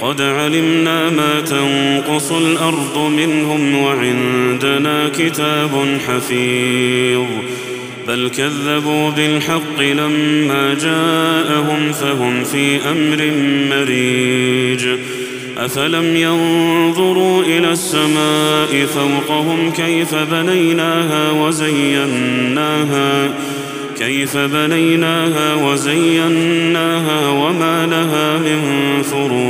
قد علمنا ما تنقص الأرض منهم وعندنا كتاب حفيظ بل كذبوا بالحق لما جاءهم فهم في أمر مريج أفلم ينظروا إلى السماء فوقهم كيف بنيناها وزيناها كيف بنيناها وزيناها وما لها من فروج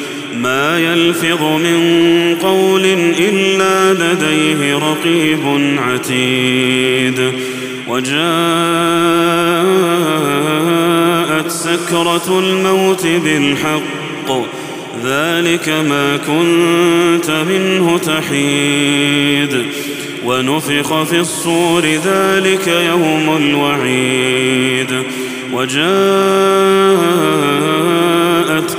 ما يلفظ من قول إلا لديه رقيب عتيد. وجاءت سكرة الموت بالحق ذلك ما كنت منه تحيد. ونفخ في الصور ذلك يوم الوعيد. وجاءت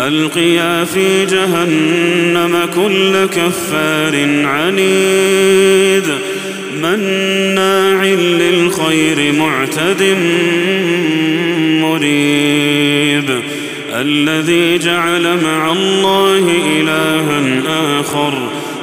ألقيا في جهنم كل كفار عنيد مناع للخير معتد مريب الذي جعل مع الله إلها آخر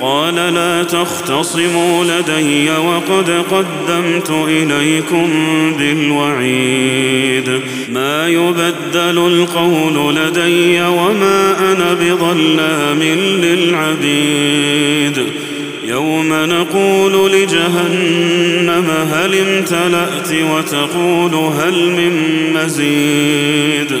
قال لا تختصموا لدي وقد قدمت إليكم بالوعيد. ما يبدل القول لدي وما أنا بظلام للعبيد. يوم نقول لجهنم هل امتلأت وتقول هل من مزيد.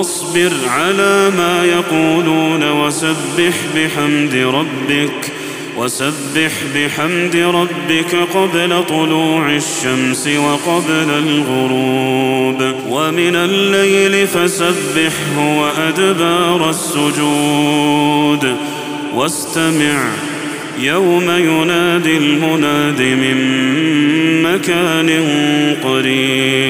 فاصبر على ما يقولون وسبح بحمد ربك وسبح بحمد ربك قبل طلوع الشمس وقبل الغروب. ومن الليل فسبحه وأدبار السجود. واستمع يوم ينادي المناد من مكان قريب.